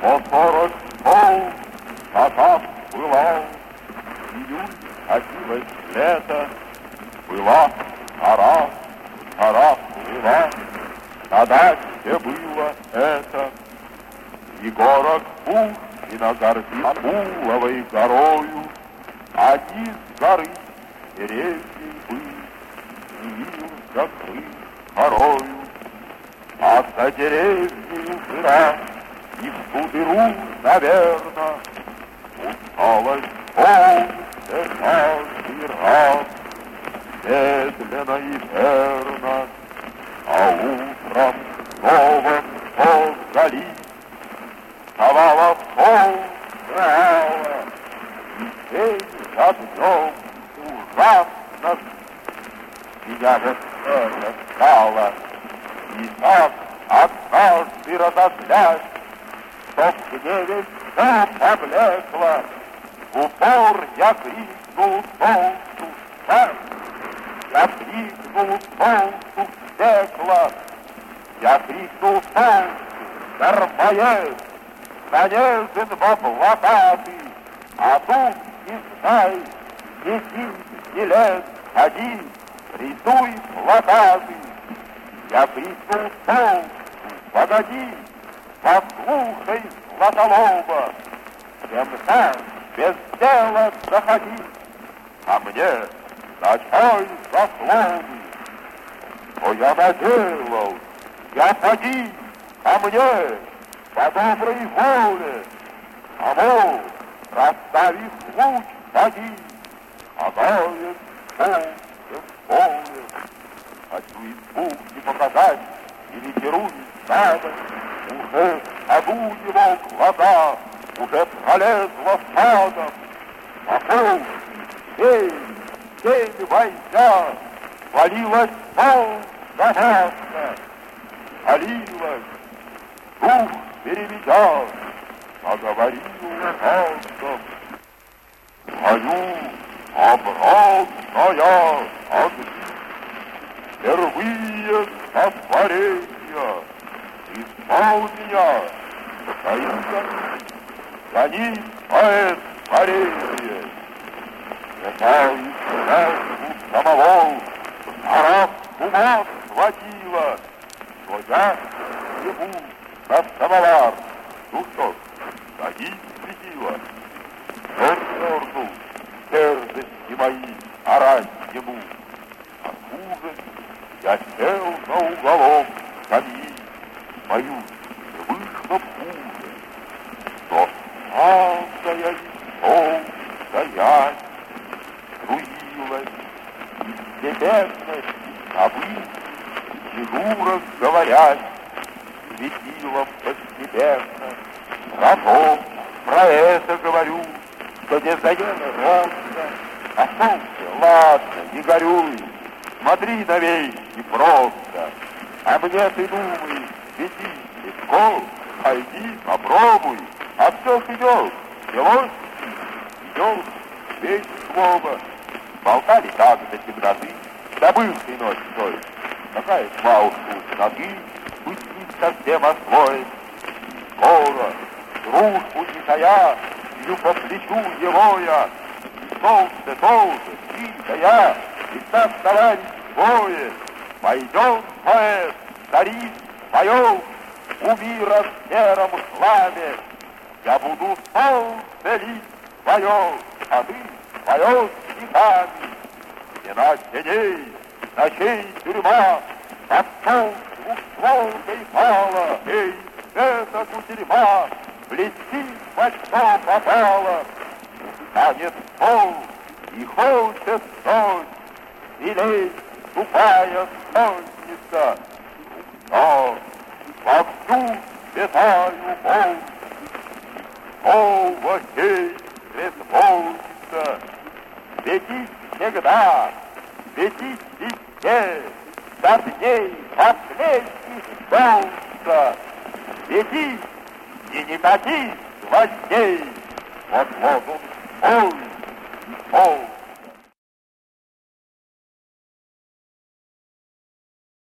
по сорок пол, Татар пылал, июнь катилось лето, Была гора, гора плыла, на даче было это. И город Пушкина гордит Акуловой горою, Одни с горы деревья были, Явился крым порою. А за деревней жира И в ту наверно, Усталость полнится каждый раз, Медленно и верно, А утром снова вдали Вставала полная И день за днем ужасно Меня же это стало И так однажды разозлясь Что в гневе все поблекло В упор я крикнул солнцу «Шеф!» Я крикнул солнцу в стекло Я крикнул солнцу «Дармоед!» Нанежен во блокады А тут не знай, неси билет, ходи, рисуй плакаты. Я крикнул солнцу, погоди, послушай, златолоба, Всем так без дела заходи, а мне на чай заслоны. Что я наделал, я поди, а мне по доброй воле, а мол, расставив луч, поди, Гадает солнце в поле. Хочу испуг не показать, или герой надо, Уже аду его глаза, уже пролезла садом. Пошел, день, день война, Валилась масса, Валилась, дух переведя, Заговорил ужасно. Мою обратная огни, Впервые сотворения, Исполнения Таинка, гони поэт творение. Святой жертву самого Жара ума схватила, Но я ему на самовар. Ну что ж, гони светила. Он черну дерзости мои орать ему. А хуже я сел на уголок скамьи, Мою не вышло хуже, самая весом стоять Струилась из степенности обычай, Сижу разговорять, светилом постепенно. Потом про это говорю, что не заело ровно, А солнце, ладно, не горюй, смотри на вещи просто. А мне ты думаешь, веди легко, пойди, попробуй, а все идет, делось, идет, весь слово. Болтали так до темноты, забыл ты ночь стоит. Какая уж тут ноги, быть не совсем освоит. Скоро, дружбу не тая, бью по плечу его я, И солнце тоже, да я, и так товарищ двое. Пойдем, поэт, царит, поем, у мира в сером. Я буду солнце лить твое, а ты поешь стихами. Стена теней, ночей тюрьма, под солнце двустволкой пала. Эй, эта кутерьма блестит во что попала. Станет пол и хочет ночь, и лезть тупая сонница. Но святаю боль, снова сеть безмолвница. Светить всегда, светить везде, до дней последних солнца. Светить и не катись гвоздей, вот лозунг свой и полный.